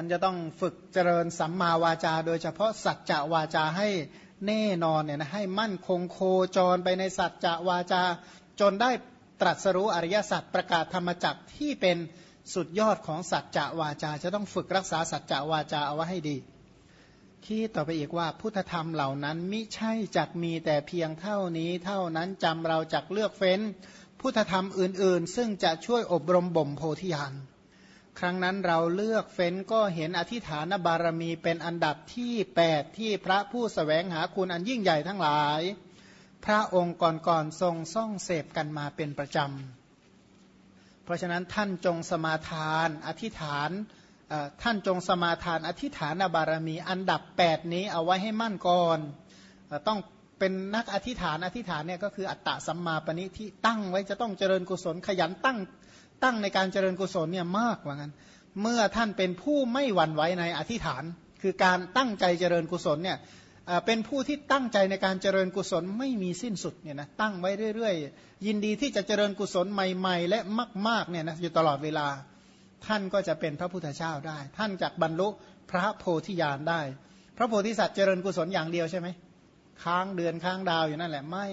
มันจะต้องฝึกเจริญสัมมาวาจา โดยเฉพาะสัจจะวาจาให้แน่นอนเนี่ยนะให้มั่นคงโคจรไปในสัจจะวาจา จนได้ตรัสรู้อริยสัจประกาศธรรมจักที่เป็นสุดยอดของสัจจะวาจา จะต้องฝึกรักษาสัจจะวาจาเอาไว้ให้ดีคิดต่อไปอีกว่าพุทธธรรมเหล่านั้นมิใช่จักมีแต่เพียงเท่านี้เท่านั้นจำเราจักเลือกเฟ้น พุทธธรรมอื่น ๆ ซึ่งจะช่วยอบรมบ่มโพธิญาณ ครั้งนั้นเราเลือกเฟ้นก็เห็นอธิฐานบารมีเป็นอันดับที่ 8 ที่พระผู้สแสวงหาคุณอันยิ่งใหญ่ทั้งหลาย พระองค์ก่อนๆทรงซ่องเสพกันมาเป็นประจำ เพราะฉะนั้นท่านจงสมาทาน อธิฐานท่านจงสมาทานอธิฐานบารมีอันดับ 8 นี้เอาไว้ให้มั่นก่อนต้องเป็นนักอธิฐานอธิฐานเนี่ยก็คืออัตตะสัมมาปณิที่ตั้งไว้จะต้องเจริญกุศลขยันตั้ง ตั้งในการเจริญกุศลเนี่ยมากว่างั้น เมื่อท่านเป็นผู้ไม่หวั่นไหวในอธิษฐาน คือการตั้งใจเจริญกุศลเนี่ยเป็นผู้ที่ตั้งใจในการเจริญกุศลไม่มีสิ้นสุดเนี่ยนะตั้งไว้เรื่อยๆ ยินดีที่จะเจริญกุศลใหม่ ๆ และมากๆเนี่ยนะอยู่ตลอดเวลา ท่านก็จะเป็นพระพุทธเจ้าได้ ท่านจะบรรลุพระโพธิญาณได้ พระโพธิสัตว์เจริญกุศลอย่างเดียวใช่ไหมค้างเดือนค้างดาวอยู่นั่นแหละไม่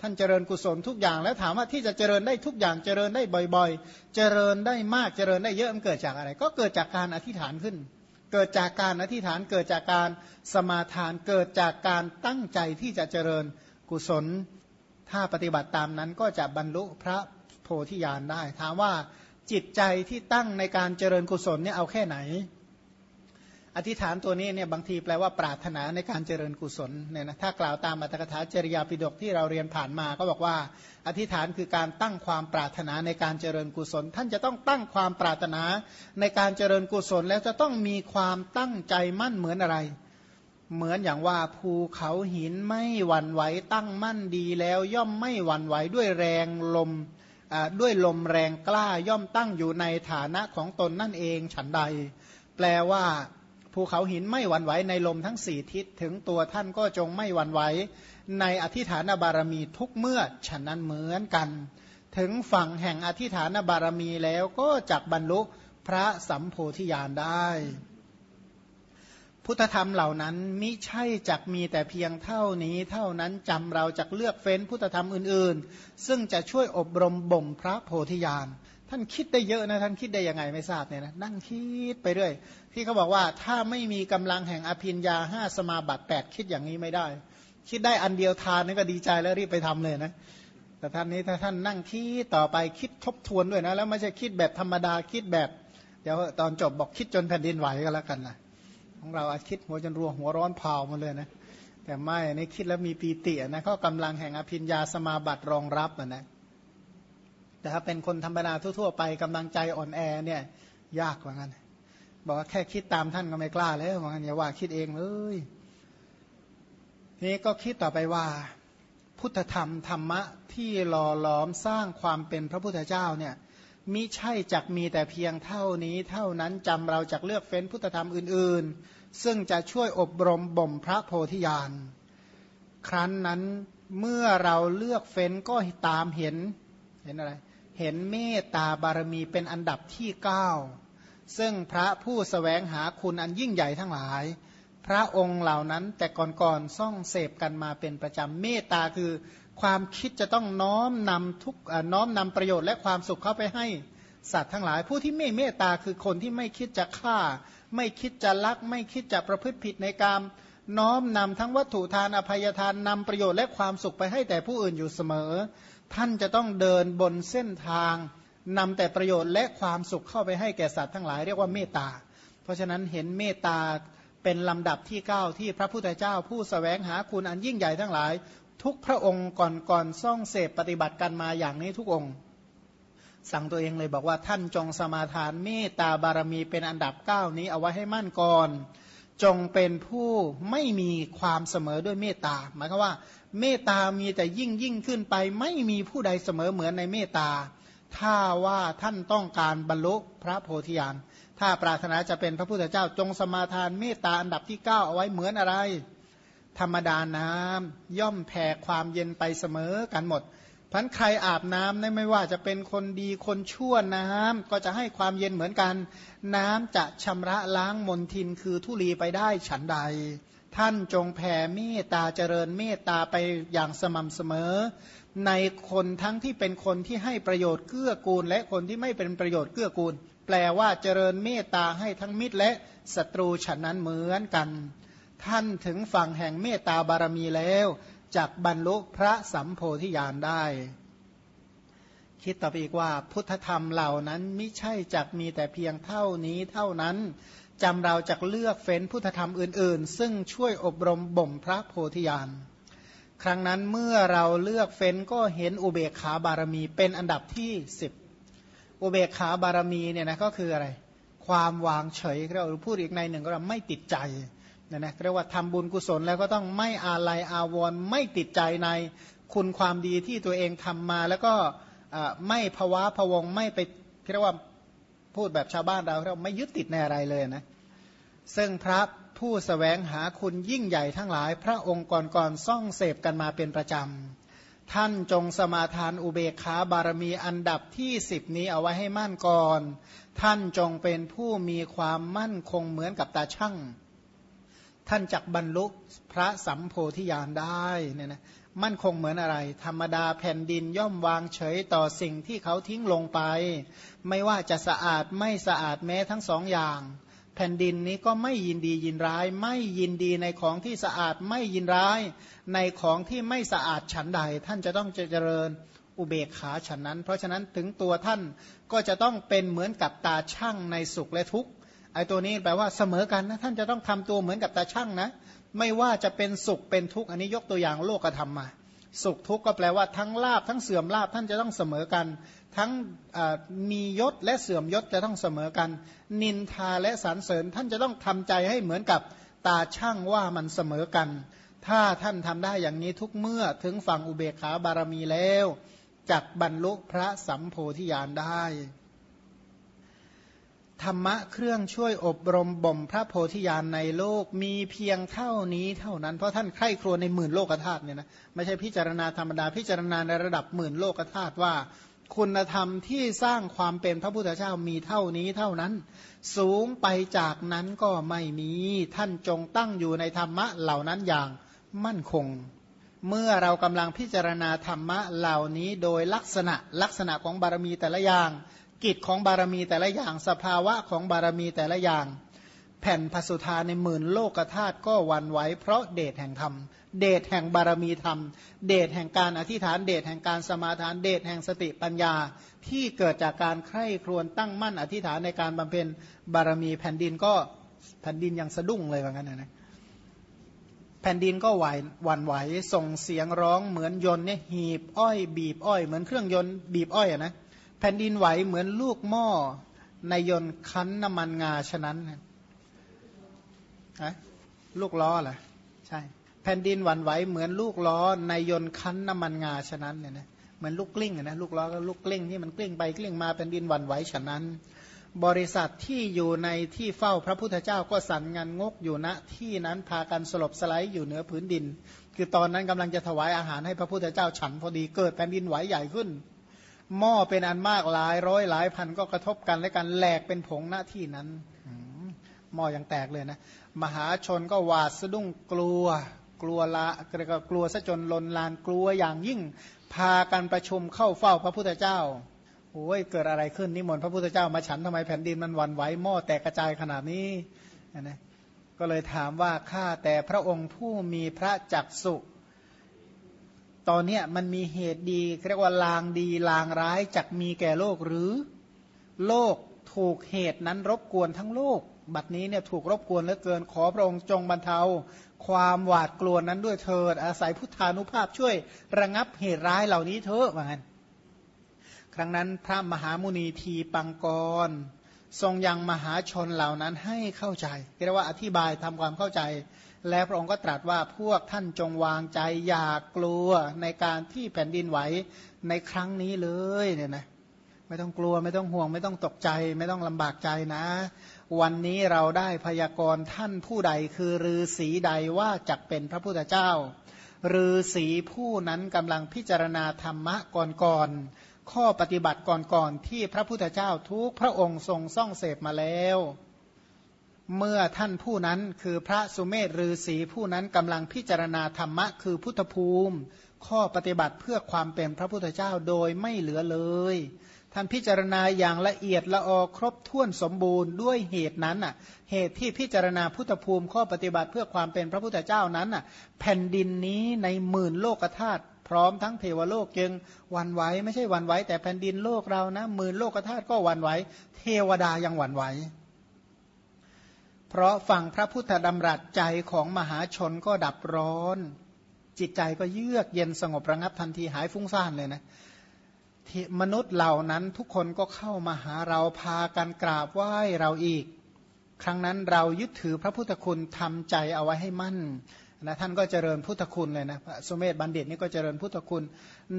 ท่านเจริญกุศลทุกอย่าง แล้วถามว่าที่จะเจริญได้ทุกอย่างเจริญได้บ่อย ๆ เจริญได้มากเจริญได้เยอะมันเกิดจากอะไร ก็เกิดจากการอธิษฐานขึ้น เกิดจากการอธิษฐานเกิดจากการสมาทานเกิดจากการตั้งใจที่จะเจริญกุศล ถ้าปฏิบัติตามนั้นก็จะบรรลุพระโพธิญาณได้ ถามว่าจิตใจที่ตั้งในการเจริญกุศลเนี่ยเอาแค่ไหน อธิษฐานตัวนี้เนี่ยบางทีแปลว่าปรารถนาในการเจริญกุศลเนี่ยนะถ้ากล่าวตามอัตถกถาจริยาปิฎกที่เราเรียนผ่านมาก็บอกว่า อธิษฐานคือการตั้งความปรารถนาในการเจริญกุศล ท่านจะต้องตั้งความปรารถนาในการเจริญกุศล แล้วจะต้องมีความตั้งใจมั่นเหมือนอะไร เหมือนอย่างว่าภูเขาหินไม่หวั่นไหวตั้งมั่นดีแล้วย่อมไม่หวั่นไหวด้วยแรงลมด้วยลมแรงกล้าย่อมตั้งอยู่ในฐานะของตนนั่นเองฉันใด แปลว่า ภูเขาหินไม่หวั่นไหวในลมทั้งสี่ทิศถึงตัวท่านก็จงไม่หวั่นไหวในอธิฐานบารมีทุกเมื่อฉะนั้นเหมือนกัน ถึงฝั่งแห่งอธิฐานบารมีแล้วก็จักบรรลุพระสัมโพธิญาณได้ พุทธธรรมเหล่านั้นมิใช่จักมีแต่เพียงเท่านี้เท่านั้นจำเราจักเลือกเฟ้นพุทธธรรมอื่นๆ ซึ่งจะช่วยอบรมบ่มพระโพธิญาณานคิดได้เยอะนะท่านคิดได้ยังไงไม่ทราบเนี่ยนะนั่งคิดไปเรื่อยที่เขาบอกว่าถ้าไม่มีกำลังแห่งอภินยาห้าสมาบัติแปดคิดอย่างนี้ไม่ได้ คิดได้อันเดียวทานนี่ก็ดีใจแล้วรีบไปทำเลยนะแต่ท่านนี้ถ้าท่านนั่งคิดต่อไปคิดทบทวนด้วยนะ แล้วไม่ใช่คิดแบบธรรมดาคิดแบบ เดี๋ยวตอนจบบอกคิดจนแผ่นดินไหวก็แล้วกันนะของเราอาคิดหัวจนรัวหัวร้อนเผามาเลยนะแต่ไม่ในคิดแล้วมีปีตินะเขากำลังแห่งอภินยาสมาบัติรองรับนะ แต่ถ้าเป็นคนธรรมดาทั่วๆไปกำลังใจอ่อนแอเนี่ยยากกว่างั้น บอกว่าแค่คิดตามท่านก็ไม่กล้าแล้วว่างั้นอย่าว่าคิดเองเลยนี้ก็คิดต่อไปว่า พุทธธรรมธรรมะที่หล่อหลอมสร้างความเป็นพระพุทธเจ้าเนี่ยมิใช่จักมีแต่เพียงเท่านี้ เท่านั้นจำเราจักเลือกเฟ้นพุทธธรรมอื่น ๆ ซึ่งจะช่วยอบรมบ่มพระโพธิญาณครั้นนั้นเมื่อเราเลือกเฟ้นก็ตามเห็นเห็นอะไร เห็นเมตตาบารมีเป็นอันดับที่เก้าซึ่งพระผู้สแสวงหาคุณอันยิ่งใหญ่ทั้งหลาย พระองค์เหล่านั้นแต่ก่อนๆซ่องเสพกันมาเป็นประจำเมตตาคือ ความคิดจะต้องน้อมนำทุกน้อมนำประโยชน์และความสุขเข้าไปให้สัตว์ทั้งหลาย ผู้ที่ไม่เมตตาคือคนที่ไม่คิดจะฆ่า ไม่คิดจะลัก ไม่คิดจะประพฤติผิดในการมน้อมนำทั้งวัตถุทานอภัยทานนำประโยชน์และความสุขไปให้แต่ผู้อื่นอยู่เสมอ ท่านจะต้องเดินบนเส้นทางนำแต่ประโยชน์และความสุขเข้าไปให้แก่สัตว์ทั้งหลายเรียกว่าเมตตา เพราะฉะนั้นเห็นเมตตาเป็นลำดับที่9ที่พระพุทธเจ้าผู้สแสวงหาคุณอันยิ่งใหญ่ทั้งหลาย ทุกพระองค์ก่อนก่อนซ่องเสพปฏิบัติกันมาอย่างนี้ทุกองค์ สั่งตัวเองเลยบอกว่าท่านจงสมาทานเมตตาบารมีเป็นอันดับ9นี้เอาไว้ให้มั่นก่อน จงเป็นผู้ไม่มีความเสมอด้วยเมตตา หมายความว่า เมตตามีแต่ยิ่งยิ่งขึ้นไป ไม่มีผู้ใดเสมอเหมือนในเมตตา ถ้าว่าท่านต้องการบรรลุพระโพธิญาณถ้าปรารถนาจะเป็นพระพุทธเจ้าจงสมาทานเมตตาอันดับที่ 9 เอาไว้เหมือนอะไร ธรรมดาน้ำย่อมแผ่ความเย็นไปเสมอกันหมด พันใครอาบน้ำไม่ว่าจะเป็นคนดีคนชั่วน้ำก็จะให้ความเย็นเหมือนกัน น้ำจะชำระล้างมนทินคือทุลีไปได้ฉันใด ท่านจงแผ่เมตตาเจริญเมตตาไปอย่างสม่ำเสมอ ในคนทั้งที่เป็นคนที่ให้ประโยชน์เกื้อกูล และคนที่ไม่เป็นประโยชน์เกื้อกูล แปลว่าเจริญเมตตาให้ทั้งมิตรและศัตรูฉันนั้นเหมือนกัน ท่านถึงฝั่งแห่งเมตตาบารมีแล้ว จากบรรลุพระสัมโพธิญาณได้ คิดต่อไปอีกว่าพุทธธรรมเหล่านั้นไม่ใช่จักมีแต่เพียงเท่านี้เท่านั้นจำเราจะเลือกเฟ้นพุทธธรรมอื่น ๆ ซึ่งช่วยอบรมบ่มพระโพธิญาณครั้งนั้นเมื่อเราเลือกเฟ้นก็เห็นอุเบกขาบารมีเป็นอันดับที่สิบอุเบกขาบารมีเนี่ยนะก็คืออะไร ความวางเฉยเราพูดอีกในหนึ่งก็ไม่ติดใจ เนี่ยนะเรียกว่าทำบุญกุศลแล้วก็ต้องไม่อาลัยอาวรณ์ไม่ติดใจในคุณความดีที่ตัวเองทำมา แล้วก็ไม่ภาวะพวงไม่ไปเรียกว่าพูดแบบชาวบ้านเราเราไม่ยึดติดในอะไรเลยนะซึ่งพระผู้สแสวงหาคุณยิ่งใหญ่ทั้งหลาย พระองค์ก่อนๆซ่องเสพกันมาเป็นประจำ ท่านจงสมาทานอุเบกขาบารมีอันดับที่สิบนี้เอาไว้ให้มั่นก่อน ท่านจงเป็นผู้มีความมั่นคงเหมือนกับตาช่าง ท่านจักบรรลุพระสัมโพธิญาณได้เนี่ยนะมั่นคงเหมือนอะไร ธรรมดาแผ่นดินย่อมวางเฉยต่อสิ่งที่เขาทิ้งลงไป ไม่ว่าจะสะอาดไม่สะอาดแม้ทั้งสองอย่าง แผ่นดินนี้ก็ไม่ยินดียินร้าย ไม่ยินดีในของที่สะอาดไม่ยินร้าย ในของที่ไม่สะอาดฉันใด ท่านจะต้องเจริญอุเบกขาฉันนั้น เพราะฉะนั้นถึงตัวท่านก็จะต้องเป็นเหมือนกับตาช่างในสุขและทุกข์ ไอ้ตัวนี้แปลว่าเสมอกันนะท่านจะต้องทำตัวเหมือนกับตาช่างนะ ไม่ว่าจะเป็นสุขเป็นทุกข์อันนี้ยกตัวอย่างโลกธรรมมา สุขทุกข์ก็แปลว่าทั้งลาบทั้งเสื่อมลาบท่านจะต้องเสมอกัน ทั้งมียศและเสื่อมยศจะต้องเสมอกัน นินทาและสรรเสริญท่านจะต้องทำใจให้เหมือนกับตาช่างว่ามันเสมอกัน ถ้าท่านทำได้อย่างนี้ทุกเมื่อถึงฝั่งอุเบกขาบารมีแล้วจักบรรลุพระสัมโพธิญาณได้ ธรรมะเครื่องช่วยอบรมบ่มพระโพธิญาณในโลกมีเพียงเท่านี้เท่านั้น เพราะท่านใคร่ครวญในหมื่นโลกธาตุเนี่ยนะไม่ใช่พิจารณาธรรมดาพิจารณาในระดับหมื่นโลกธาตุว่า คุณธรรมที่สร้างความเป็นพระพุทธเจ้ามีเท่านี้เท่านั้น สูงไปจากนั้นก็ไม่มีท่านจงตั้งอยู่ในธรรมะเหล่านั้นอย่างมั่นคง เมื่อเรากำลังพิจารณาธรรมะเหล่านี้โดยลักษณะลักษณะของบารมีแต่ละอย่าง กิจของบารมีแต่ละอย่างสภาวะของบารมีแต่ละอย่าง แผ่นพสุธาในหมื่นโลกธาตุก็วันไหวเพราะเดชแห่งธรรม เดชแห่งบารมีธรรม เดชแห่งการอธิษฐานเดชแห่งการสมาทานเดชแห่งสติปัญญา ที่เกิดจากการใคร่ครวญตั้งมั่นอธิษฐานในการบำเพ็ญบารมีแผ่นดินก็แผ่นดินยังสะดุ้งเลยว่างั้นนะแผ่นดินก็ไหววันไหวส่งเสียงร้องเหมือนยนต์เนี่ยหีบอ้อย บีบอ้อย เหมือนเครื่องยนต์บีบอ้อยอะนะ ผ่นดินไหวเหมือนลูกหม้อในยนต์คั้นน้ำมันงาฉะนั้นนะลูกล้อเหรอใช่ แผ่นดินหวั่นไหวเหมือนลูกล้อในยนต์คั้นน้ำมันงาฉะนั้นเนี่ยนะเหมือนลูกกลิ้งนะลูกล้อก็ลูกกลิ้งที่มันกลิ้งไปกลิ้งมาแผ่นดินหวั่นไหวฉะนั้น บริษัทที่อยู่ในที่เฝ้าพระพุทธเจ้าก็สั่นงานงกอยู่ณที่นั้นพากันสลบสไลด์อยู่เหนือผืนดิน คือตอนนั้นกำลังจะถวายอาหารให้พระพุทธเจ้าฉันพอดีเกิดแผ่นดินไหวใหญ่ขึ้น หม้อเป็นอันมากหลายร้อยหลายพันก็กระทบกันและกันแหลกเป็นผงหน้าที่นั้นหม้อยังแตกเลยนะ มหาชนก็หวาดสะดุ้งกลัวกลัวละก็กลัวซะจนลนลานกลัวอย่างยิ่งพากันประชุมเข้าเฝ้าพระพุทธเจ้าโอ้ยเกิดอะไรขึ้นนิมนต์พระพุทธเจ้ามาฉันทำไมแผ่นดินมันวันไหวหม้อแตกกระจายขนาดนี้นะก็เลยถามว่าข้าแต่พระองค์ผู้มีพระจักสุ ตอนนี้มันมีเหตุดีเรียกว่าลางดีลางร้ายจักมีแก่โลกหรือ โลกถูกเหตุนั้นรบกวนทั้งโลก บัดนี้เนี่ยถูกรบกวนเหลือเกิน ขอพระองค์จงบรรเทา ความหวาดกลัวนั้นด้วยเถิด อาศัยพุทธานุภาพช่วยระงับเหตุร้ายเหล่านี้เถอะว่างั้นครั้งนั้นพระมหามุนีทีปังกร ทรงยังมหาชนเหล่านั้นให้เข้าใจเรียกว่าอธิบายทำความเข้าใจ แล้วพระองค์ก็ตรัสว่าพวกท่านจงวางใจอย่ากกลัวในการที่แผ่นดินไหวในครั้งนี้เลยเนี่ยนะไม่ต้องกลัวไม่ต้องห่วง ไม่ต้องตกใจ ไม่ต้องลำบากใจนะ วันนี้เราได้พยากรณ์ท่านผู้ใดคือฤาษีใดว่าจะเป็นพระพุทธเจ้าหรือสีผู้นั้นกำลังพิจารณาธรรมะก่อนๆข้อปฏิบัติก่อนๆที่พระพุทธเจ้าทุกพระองค์ทรงซ่องเสพมาแล้ว เมื่อท่านผู้นั้นคือพระสุเมธฤาษีผู้นั้นกำลังพิจารณาธรรมะคือพุทธภูมิ ข้อปฏิบัติเพื่อความเป็นพระพุทธเจ้าโดยไม่เหลือเลย ท่านพิจารณาอย่างละเอียดละออครบถ้วนสมบูรณ์ด้วยเหตุนั้นอะเหตุที่พิจารณาพุทธภูมิข้อปฏิบัติเพื่อความเป็นพระพุทธเจ้านั้นอะแผ่นดินนี้ในหมื่นโลกธาตุพร้อมทั้งเทวโลกยังวันไหวไม่ใช่วันไหวแต่แผ่นดินโลกเรานะหมื่นโลกธาตุก็วันไหวเทวดายังวันไหว เพราะฟังพระพุทธดำรัสใจของมหาชนก็ดับร้อน จิตใจก็เยือกเย็นสงบระงับทันทีหายฟุ้งซ่านเลยนะมนุษย์เหล่านั้นทุกคนก็เข้ามาหาเราพากันกราบไหว้เราอีก ครั้งนั้นเรายึดถือพระพุทธคุณทำใจเอาไว้ให้มั่นนะท่านก็เจริญพุทธคุณเลยนะพระสุเมธบัณฑิตนี่ก็เจริญพุทธคุณ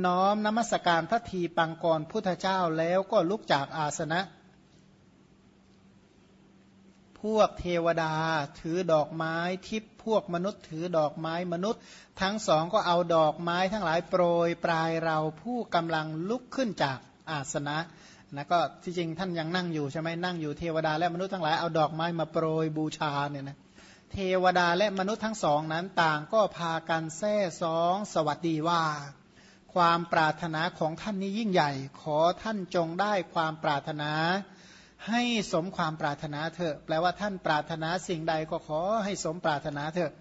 น้อมนมัสการพระทีปังกรพุทธเจ้าแล้วก็ลุกจากอาสนะ วกเทวดาถือดอกไม้ทิพพวกมนุษย์ถือดอกไม้มนุษย์ ทั้งสองก็เอาดอกไม้ทั้งหลายโปรยปลายเราผู้กำลังลุกขึ้นจากอาสนะนะก็ที่จริงท่านยังนั่งอยู่ใช่ไหมนั่งอยู่เทวดาและมนุษย์ทั้งหลายเอาดอกไม้มาโปรยบูชาเนี่ยนะเทวดาและมนุษย์ทั้งสองนั้นต่างก็พากันแซ่สองสวัสดีว่า ความปรารถนาของท่านนี้ยิ่งใหญ่ ขอท่านจงได้ความปรารถนา ให้สมความปรารถนาเถอะแปลว่าท่านปรารถนาสิ่งใดก็ขอให้สมปรารถนาเถอะ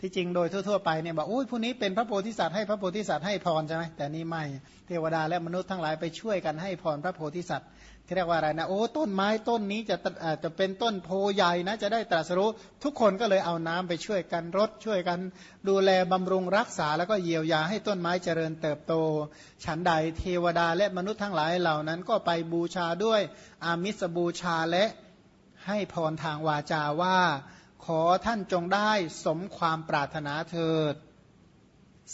ที่จริงโดยทั่วๆไปเนี่ยบอกโอ้ยผู้นี้เป็นพระโพธิสัตว์ให้พระโพธิสัตว์ให้พรใช่ไหมแต่นี่ไม่เทวดาและมนุษย์ทั้งหลายไปช่วยกันให้พรพระโพธิสัตว์ เรียกว่าอะไรนะโอ้ต้นไม้ต้นนี้จะจะเป็นต้นโพใหญ่นะจะได้ตรัสรู้ทุกคนก็เลยเอาน้ำไปช่วยกันรดช่วยกันดูแลบำรุงรักษาแล้วก็เยียวยาให้ต้นไม้เจริญเติบโต ฉันใดเทวดาและมนุษย์ทั้งหลายเหล่านั้นก็ไปบูชาด้วยอามิสบูชาและให้พรทางวาจาว่า ขอท่านจงได้สมความปรารถนาเถิด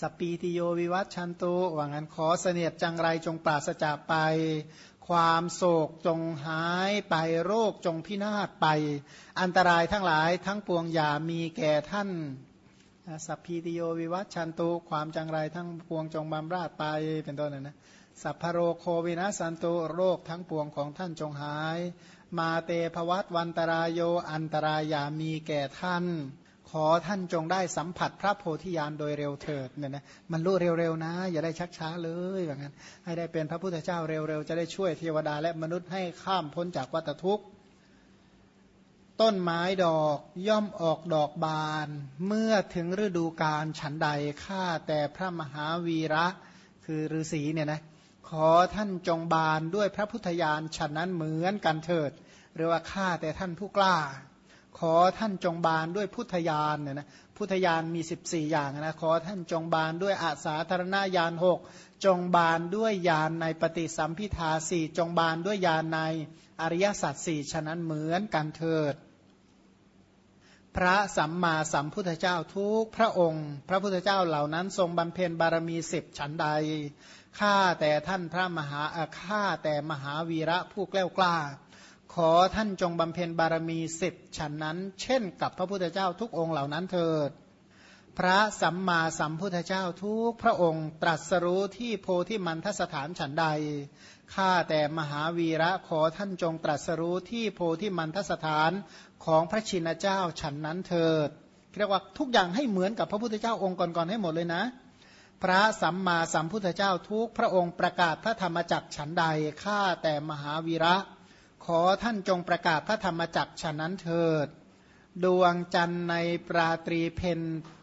สปีติโยวิวัตชันตุว่างั้นขอเสนียดจังไรจงปราศจากไป ความโศกจงหายไปโรคจงพินาศไป อันตรายทั้งหลายทั้งปวงอย่ามีแก่ท่านสัพพีติโยวิวัตชันตุความจังไรทั้งปวงจงบำราดไปเป็นต้นนะนะสัพพโรโควินาสันตุโรคทั้งปวงของท่านจงหาย มาเตภวัตวันตรายโยอันตรายอย่ามีแก่ท่าน อท่านจงได้สัมผัสพระโพธิญาณโดยเร็วเถิดเนี่ยนะมันรู้เร็วๆนะ อย่าได้ชักช้าเลยแบบนั้นให้ได้เป็นพระพุทธเจ้าเร็วๆ จะได้ช่วยเทวดาและมนุษย์ให้ข้ามพ้นจากวัฏทุกข์ต้นไม้ดอกย่อมออกดอกบาน เมื่อถึงฤดูกาลฉันใดข้าแต่พระมหาวีระคือฤาษีเนี่ยนะขอท่านจงบานด้วยพระพุทธญาณฉันนั้นเหมือนกันเถิด หรือว่าข้าแต่ท่านผู้กล้า ขอท่านจงบานด้วยพุทธญาณเนี่ยนะพุทธญาณมี 14 อย่างนะขอท่านจงบานด้วยอาสาธารณญาณหกจงบานด้วยญาณในปฏิสัมพิทาสี่จงบานด้วยญาณในอริยสัจสี่ฉะนั้นเหมือนกันเถิด พระสัมมาสัมพุทธเจ้าทุกพระองค์ พระพุทธเจ้าเหล่านั้นทรงบำเพ็ญบารมีสิบฉันใดข้าแต่ท่านพระมหาข้าแต่มหาวีระผู้แกล้วกล้า ขอท่านจงบำเพ็ญบารมีสิบฉันนั้น เช่นกับพระพุทธเจ้าทุกองค์เหล่านั้นเถิด พระสัมมาสัมพุทธเจ้าทุกพระองค์ตรัสรู้ที่โพธิมันทสถานฉันใด ข้าแต่มหาวีระขอท่านจงตรัสรู้ที่โพธิมันทสถานของพระชินเจ้าฉันนั้นเถิดเรียกว่าทุกอย่างให้เหมือนกับพระพุทธเจ้าองค์ก่อนๆให้หมดเลยนะพระสัมมาสัมพุทธเจ้าทุกพระองค์ประกาศพระธรรมจักรฉันใดข้าแต่มหาวีระ ขอท่านจงประกาศพระธรรมจักฉะนั้นเถิด ดวงจันทร์ในปราตรีเพน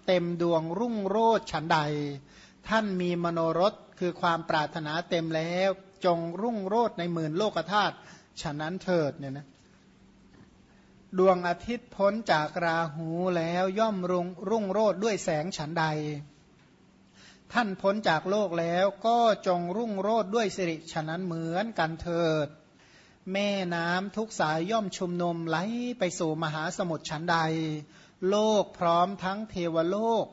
เต็มดวงรุ่งโรจน์ฉันใด ท่านมีมโนรสคือความปรารถนาเต็มแล้ว จงรุ่งโรจน์ในหมื่นโลกธาตุฉะนั้นเถิดเนี่ยนะดวงอาทิตย์พ้นจากราหูแล้วย่อมรุ่งรุ่งโรจน์ด้วยแสงฉันใด ท่านพ้นจากโลกแล้วก็จงรุ่งโรจน์ด้วยสิริฉะนั้นเหมือนกันเถิด แม่น้ำทุกสายย่อมชุมนุมไหลไปสู่มหาสมุทรชั้นใด โลกพร้อมทั้งเทวโลก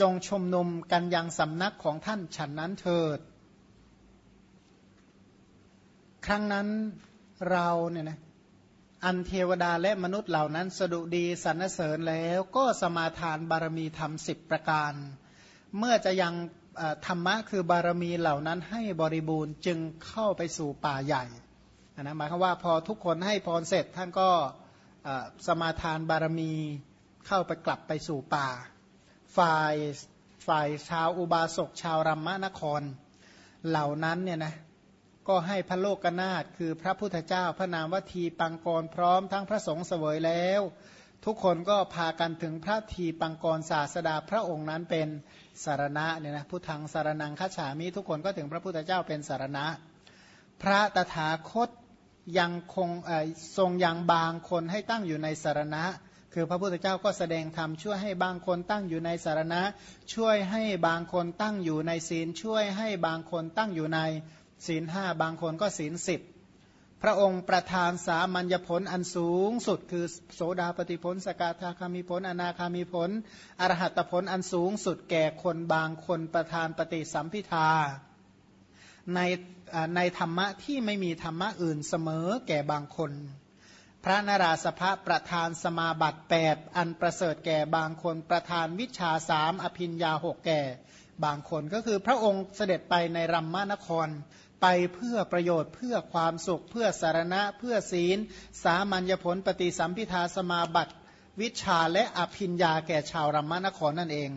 จงชุมนุมกันยังสำนักของท่านฉันนั้นเถิด ครั้งนั้นเราเนี่ยนะอันเทวดาและมนุษย์เหล่านั้นสดุดีสรรเสริญแล้วก็สมาทานบารมีธรรมสิบประการ เมื่อจะยังธรรมะคือบารมีเหล่านั้นให้บริบูรณ์จึงเข้าไปสู่ป่าใหญ่ นะหมายความว่าพอทุกคนให้พรเสร็จท่านก็สมาทานบารมีเข้าไปกลับไปสู่ป่า ฝ่ายฝ่ายชาวอุบาสกชาวรัมมนคร เหล่านั้นเนี่ยนะก็ให้พระโลกนาถคือพระพุทธเจ้าพระนามวัทีปังกรพร้อมทั้งพระสงฆ์เสวยแล้ว ทุกคนก็พากันถึงพระทีปังกรศาสดาพระองค์นั้นเป็นสารณะเนี่ยนะพุทธังสารนังคัจฉามิทุกคนก็ถึงพระพุทธเจ้าเป็นสารณะ พระตถาคต ยังคงทรงยังบางคนให้ตั้งอยู่ในสารณะ คือพระพุทธเจ้าก็แสดงธรรมช่วยให้บางคนตั้งอยู่ในสารณะ ช่วยให้บางคนตั้งอยู่ในศีล ช่วยให้บางคนตั้งอยู่ในศีลห้าบางคนก็ศีลสิบพระองค์ประทานสามัญญผลอันสูงสุด คือโสดาปฏิผล สกาธาคามีผล อนาคามีผล อรหัตผลอันสูงสุดแก่คนบางคนประทานปฏิสัมพิทา ในในธรรมะที่ไม่มีธรรมะอื่นเสมอแก่บางคน พระนราสภะประธานสมาบัติแปดอันประเสริฐแก่บางคนประธานวิชาสามอภินยาหกแก่บางคนก็คือพระองค์เสด็จไปในรัมมานครไปเพื่อประโยชน์เพื่อความสุข เพื่อสารณะ เพื่อศีล สามัญญผลปฏิสัมพิทาสมาบัติ วิชาและอภิญญาแก่ชาวรัมมานครนั่นเอง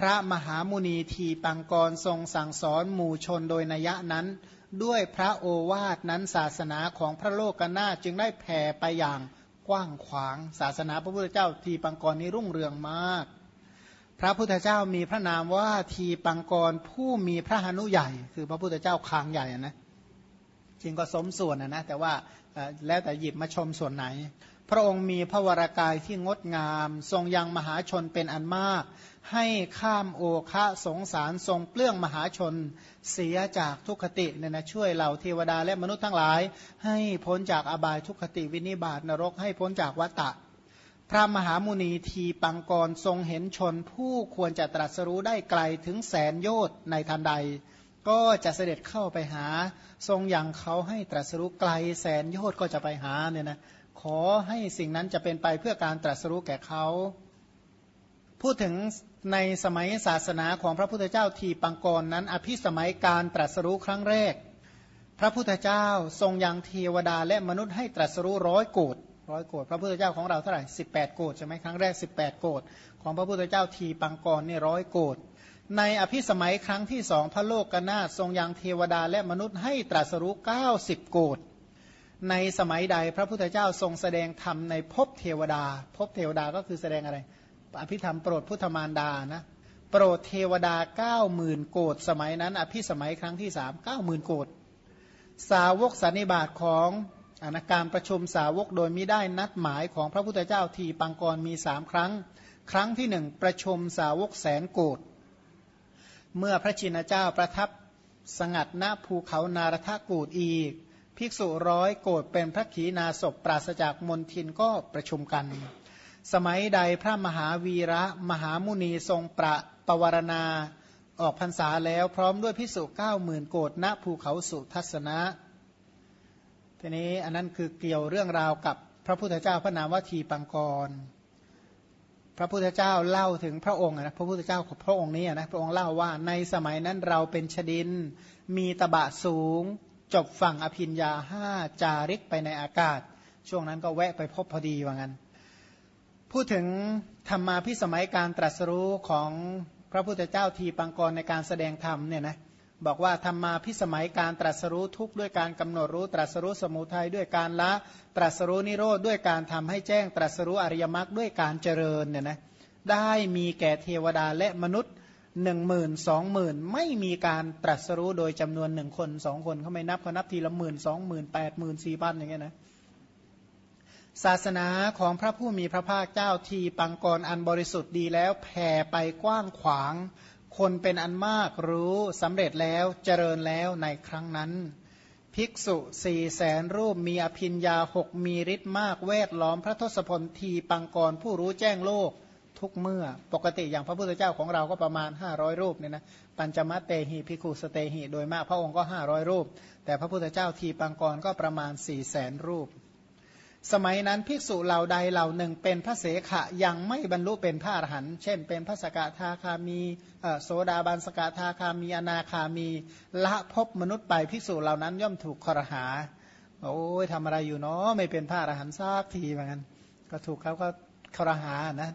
พระมหามุนีทีปังกรทรงสั่งสอนหมู่ชนโดยนัยนั้น ด้วยพระโอวาทนั้นศาสนาของพระโลกนาจึงได้แผ่ไปอย่างกว้างขวาง ศาสนาพระพุทธเจ้าทีปังกรนี้รุ่งเรืองมาก พระพุทธเจ้ามีพระนามว่าทีปังกรผู้มีพระหนุใหญ่ คือพระพุทธเจ้าคางใหญ่นะจริงก็สมส่วนนะนะแต่ว่าแล้วแต่หยิบมาชมส่วนไหน พระองค์มีพระวรากายที่งดงาม ทรงยังมหาชนเป็นอันมาก ให้ข้ามโอคะสงสารทรงเปลื้องมหาชนเสียจากทุกขติเนี่ยนะช่วยเหล่าเทวดาและมนุษย์ทั้งหลาย ให้พ้นจากอบายทุกขติวินิบาตนรกให้พ้นจากวัตตะพระมหามุนีทีปังกรทรงเห็นชนผู้ควรจะตรัสรู้ได้ไกลถึงแสนโยชน์ในทันใด ก็จะเสด็จเข้าไปหา ทรงอย่างเขาให้ตรัสรู้ไกลแสนโยชน์ก็จะไปหาเนี่ยนะ ขอให้สิ่งนั้นจะเป็นไปเพื่อการตรัสรู้แก่เขา พูดถึงในสมัยศาสนาของพระพุทธเจ้าทีปังกรนั้น อภิสมัยการตรัสรู้ครั้งแรก พระพุทธเจ้าทรงยังเทวดาและมนุษย์ให้ตรัสรู้ร้อยโกดร้อยโกดพระพุทธเจ้าของเราเท่าไหร่สิบแปดโกดใช่ไหมครั้งแรกสิบแปดโกดของพระพุทธเจ้าทีปังกรนี่ร้อยโกดในอภิสมัยครั้งที่สองพระโลกกนาทรงยังเทวดาและมนุษย์ให้ตรัสรู้เก้าสิบโกด ในสมัยใดพระพุทธเจ้าทรงแสดงธรรมในภพเทวดาภพเทวดาก็คือแสดงอะไรอภิธรรมโปรดพุทธมารดานะโปรดเทวดาเก้าหมื่นโกดสมัยนั้น อภิสมัยครั้งที่สามเก้าหมื่นโกดสาวกสันนิบาตของอนาการประชุมสาวกโดยมิได้นัดหมายของพระพุทธเจ้าทีปังกรมีสามครั้ง ครั้งที่หนึ่งประชุมสาวกแสนโกดเมื่อพระชินเจ้าประทับสงัดณภูเขานารทกูดอีก ภิกษุร้อยโกดเป็นพระขีณาศพปราศจากมนทินก็ประชุมกัน สมัยใดพระมหาวีระมหามุนีทรงประปวารณาออกพรรษาแล้วพร้อมด้วยภิกษุเก้าหมื่นโกดณภูเขาสุทัศนะ ทีนี้อันนั้นคือเกี่ยวเรื่องราวกับพระพุทธเจ้าพระนามว่าทีปังกร พระพุทธเจ้าเล่าถึงพระองค์นะพระพุทธเจ้าของพระองค์นี้นะพระองค์เล่าว่าในสมัยนั้นเราเป็นชดิน มีตบะสูง จบฝั่งอภินยาห้าจาริกไปในอากาศ ช่วงนั้นก็แวะไปพบพอดีว่างั้น พูดถึงธรรมาพิสมัยการตรัสรู้ของพระพุทธเจ้าทีปังกรในการแสดงธรรมเนี่ยนะบอกว่าธรรมาพิสมัยการตรัสรู้ทุกข์ด้วยการกำหนดรู้ตรัสรู้สมุทัยด้วยการละตรัสรู้นิโรธด้วยการทำให้แจ้งตรัสรู้อริยมรรคด้วยการเจริญเนี่ยนะได้มีแก่เทวดาและมนุษย์ หนึ่งหมื่นสองหมื่นไม่มีการตรัสรู้โดยจำนวนหนึ่งคนสองคนเขาไม่นับเขานับทีละหมื่นสองหมื่นแปดหมื่นสี่พันอย่างเงี้ยนะศาสนาของพระผู้มีพระภาคเจ้าทีปังกรอันบริสุทธิ์ดีแล้วแผ่ไปกว้างขวาง คนเป็นอันมากรู้สำเร็จแล้วเจริญแล้วในครั้งนั้น ภิกษุสี่แสนรูปมีอภินยาหกมีฤทธิ์มากแวดล้อมพระทศพลทีปังกรผู้รู้แจ้งโลก ทุกเมื่อ ปกติอย่างพระพุทธเจ้าของเราก็ประมาณ 500 รูปเนี่ยนะปัญจมะเตหีภิกุสเตหีโดยมากพระองค์ก็ 500 รูป แต่พระพุทธเจ้าทีปังกรก็ประมาณ4ี่แสนรูป สมัยนั้นภิกษุเหล่าใดเหล่าหนึ่งเป็นพระเสขะยังไม่บรรลุเป็นพระอรหันต์เช่น เป็นพระสกทาคามีโสดาบันสกทาคามีอนาคามี ละพบมนุษย์ไปภิกษุเหล่านั้นย่อมถูกครหาโอ้ยทำอะไรอยู่เนาะไม่เป็นพระอรหันต์สักทีเหมือนกันก็ถูกเขาก็ครหานะ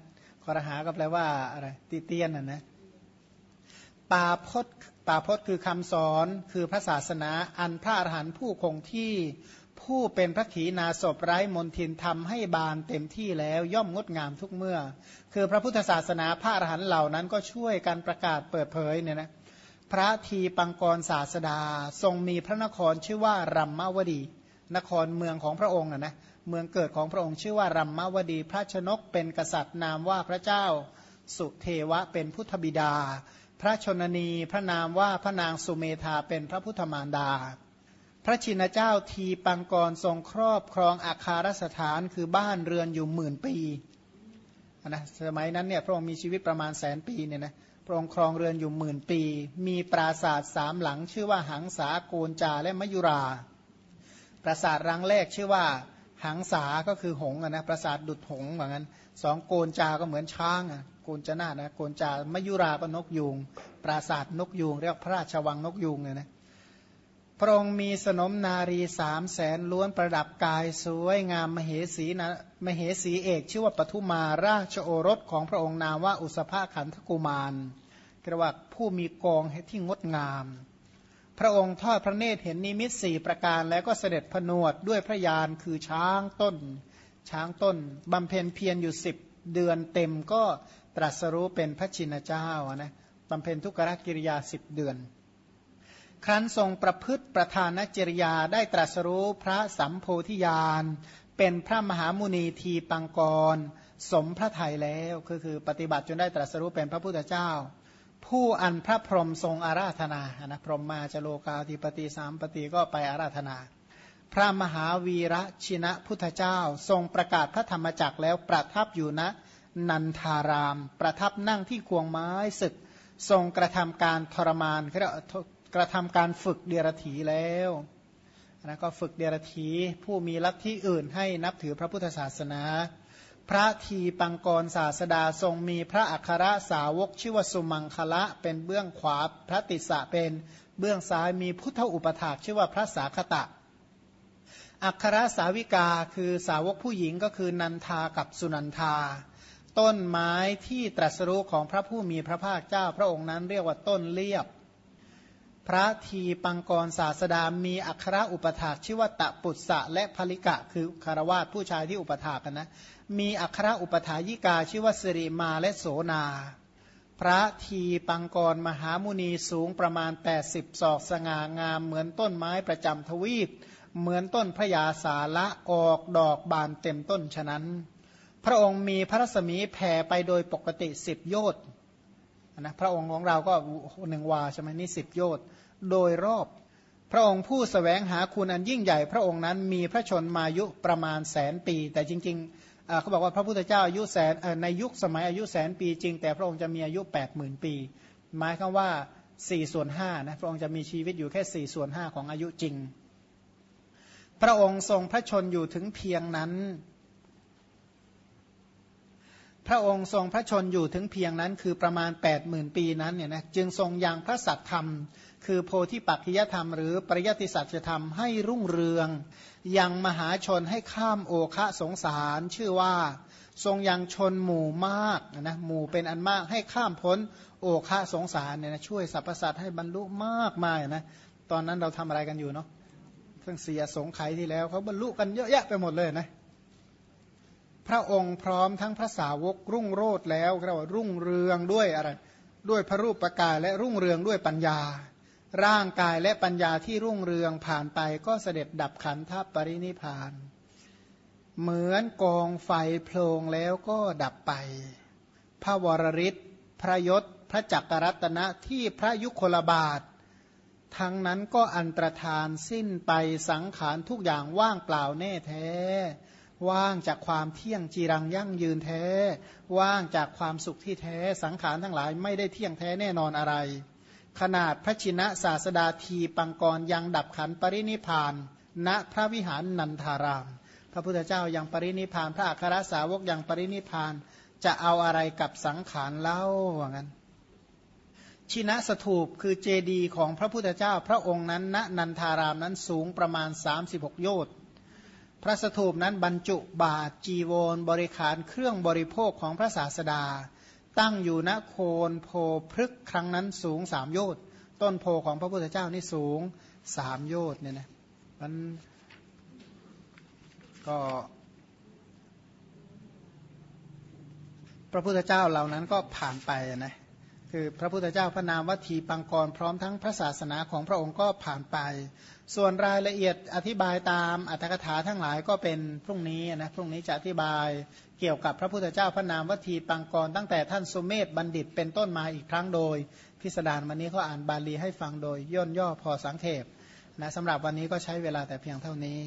คอรหาก็แปลว่าอะไรตีเตียนนะนะปาพจน์ปาพจน์คือคำสอนคือพระศาสนาอันพระอรหันต์ผู้คงที่ผู้เป็นพระขีณาสพไร้มนทินทำให้บานเต็มที่แล้วย่อมงดงามทุกเมื่อ คือพระพุทธศาสนาพระอรหันต์เหล่านั้นก็ช่วยกันประกาศเปิดเผยเนี่ยนะพระทีปังกรศาสดา ทรงมีพระนครชื่อว่ารัมมาวดี นครเมืองของพระองค์นะนะ เมืองเกิดของพระองค์ชื่อว่ารัมมาวดีพระชนกเป็นกษัตริย์นามว่าพระเจ้าสุเทวะเป็นพุทธบิดา พระชนนีพระนามว่าพระนางสุเมธาเป็นพระพุทธมารดา พระชินเจ้าทีปังกรทรงครอบครองอาคารสถานคือบ้านเรือนอยู่หมื่นปีนะสมัยนั้นเนี่ยพระองค์มีชีวิตประมาณแสนปีเนี่ยนะพระองค์ครองเรือนอยู่หมื่นปี มีปราสาทสามหลังชื่อว่าหังสาโกนจาและมยุรา ปราสาทรังแรกชื่อว่า หังสาก็คือหงนะปราสาทดุดหงเหมือนกันสองโกนจาก็เหมือนช้างอะโกนจนานะโกนจามยุราก็นกยูงปราสาทนกยูงเรียกพระราชวังนกยูงเนี่ยนะพระองค์มีสนมนารีสามแสนล้วนประดับกายสวยงามมเหสีนะมเหสีเอกชื่อว่าปทุมาราชโอรสของพระองค์นามว่าอุสภาขันธกุมารกระว่าผู้มีกองที่งดงาม พระองค์ทอดพระเนตรเห็นนิมิตสี่ประการแล้วก็เสด็จผนวดด้วยพระยานคือช้างต้น ช้างต้นบำเพ็ญเพียรอยู่สิบเดือนเต็มก็ตรัสรู้เป็นพระชินเจ้านะบำเพ็ญทุกขกิริยาสิบเดือน ครั้นทรงประพฤติประธานจริยาได้ตรัสรู้พระสัมโพธิญาณเป็นพระมหามุนีทีปังกร สมพระไทยแล้วคือคือปฏิบัติจนได้ตรัสรู้เป็นพระพุทธเจ้า ผู้อันพระพรหมทรงอาราธนานะพรหมมาจโลกาธิปติสามปฏิก็ไปอาราธนา พระมหาวีระชินะพุทธเจ้าทรงประกาศพระธรรมจักรแล้วประทับอยู่ณนะนันทาราม ประทับนั่งที่ควงไม้ศึก ทรงกระทำการทรมานกระทำการฝึกเดียรถีแล้วนะก็ฝึกเดียรถีผู้มีลัทธิอื่นให้นับถือพระพุทธศาสนา พระทีปังกรศาสดาทรงมีพระอัครสาวกชื่อว่าสุมังคละเป็นเบื้องขวาพระติสะเป็นเบื้องซ้ายมีพุทธอุปถากชื่อว่าพระสาคตะ อัครสาวิกาคือสาวกผู้หญิงก็คือนันทากับสุนันทา ต้นไม้ที่ตรัสรู้ของพระผู้มีพระภาคเจ้าพระองค์นั้นเรียกว่าต้นเลียบ พระทีปังกรศาสดามีอัครอุปถากชื่อว่าตะปุตสะและภลิกะ คือคารวาสผู้ชายที่อุปถากกันนะ มีอัครอุปถายิกาชื่อว่าสิริมาและโสนา พระทีปังกรมหามุนีสูงประมาณ 80 ศอกสง่างาม เหมือนต้นไม้ประจำทวีป เหมือนต้นพระยาสาละออกดอกบานเต็มต้นฉะนั้น พระองค์มีพระสมีแผ่ไปโดยปกติสิบโยชน์นะพระองค์ของเราก็หนึ่งวาใช่ไหมนี่สิบโยชน์ โดยรอบ พระองค์ผู้สแสวงหาคุณอันยิ่งใหญ่ พระองค์นั้นมีพระชนมายุประมาณแสนปี แต่จริงๆเขาบอกว่าพระพุทธเจ้าอายุแสนในยุคสมัยอายุแสนปีจริง แต่พระองค์จะมีอายุ8ปดหมื่นปี หมายคือว่า4ส่วน5นะพระองค์จะมีชีวิตอยู่แค่4ส่วน5ของอายุจริง พระองค์ทรงพระชนอยู่ถึงเพียงนั้นพระองค์ทรงพระชนอยู่ถึงเพียงนั้นคือประมาณ8ปดหมื่นปีนั้นเนี่ยนะจึงทรงยังพระสัตธรรม คือโพธิปักขิยธรรม หรือปริยติสัจธรรมให้รุ่งเรือง ยังมหาชนให้ข้ามโอคะสงสาร ชื่อว่า ทรงยังชนหมู่มากนะหมู่เป็นอันมากให้ข้ามพ้นโอคะสงสารเนี่ยนะช่วยสรรพสัตว์ให้บรรลุมากมายนะตอนนั้นเราทำอะไรกันอยู่เนาะเพิ่งเสียสงไขที่แล้วเขาบรรลุกันเยอะแยะไปหมดเลยนะพระองค์พร้อมทั้งพระสาวกรุ่งโรดแล้วเรียกว่ารุ่งเรืองด้วยอะไรด้วยพระรูปประกายและรุ่งเรืองด้วยปัญญา ร่างกายและปัญญาที่รุ่งเรืองผ่านไปก็เสด็จดับขันธปรินิพาน เหมือนกองไฟโพลงแล้วก็ดับไป พระวรริศพระยศพระจักรรัตนะที่พระยุคลบาท ทั้งนั้นก็อันตรธานสิ้นไปสังขารทุกอย่างว่างเปล่าแน่แท้ ว่างจากความเที่ยงจีรังยั่งยืนแท้ ว่างจากความสุขที่แท้ สังขารทั้งหลายไม่ได้เที่ยงแท้แน่นอนอะไร ขนาดพระชินะศาสดาทีปังกรยังดับขันปรินิพาน ณพระวิหารนันทาราม พระพุทธเจ้ายังปรินิพาน พระอัครสาวกยังปรินิพาน จะเอาอะไรกับสังขารเล่าว่างั้น ชินะสถูปคือเจดีย์ของพระพุทธเจ้าพระองค์นั้นณนันทารามนั้นสูงประมาณ 36 โยชน์พระสถูปนั้นบรรจุบาทจีวรบริขารเครื่องบริโภคของพระศาสดา ตั้งอยู่ณโคนโพพฤกครั้งนั้นสูงสามโยชน์ต้นโพของพระพุทธเจ้านี่สูงสามโยชน์เนี่ยนะมันก็พระพุทธเจ้าเหล่านั้นก็ผ่านไปนะคือพระพุทธเจ้าพระนามวัตถีปังกรพร้อมทั้งพระศาสนาของพระองค์ก็ผ่านไป ส่วนรายละเอียดอธิบายตามอัตถกถาทั้งหลายก็เป็นพรุ่งนี้นะพรุ่งนี้จะอธิบายเกี่ยวกับพระพุทธเจ้าพระนามวัตถีปังกร ตั้งแต่ท่านสุเมธบัณฑิตเป็นต้นมาอีกครั้งโดย พิสดารวันนี้เขาอ่านบาลีให้ฟังโดยย่นย่อพอสังเขปนะสำหรับวันนี้ก็ใช้เวลาแต่เพียงเท่านี้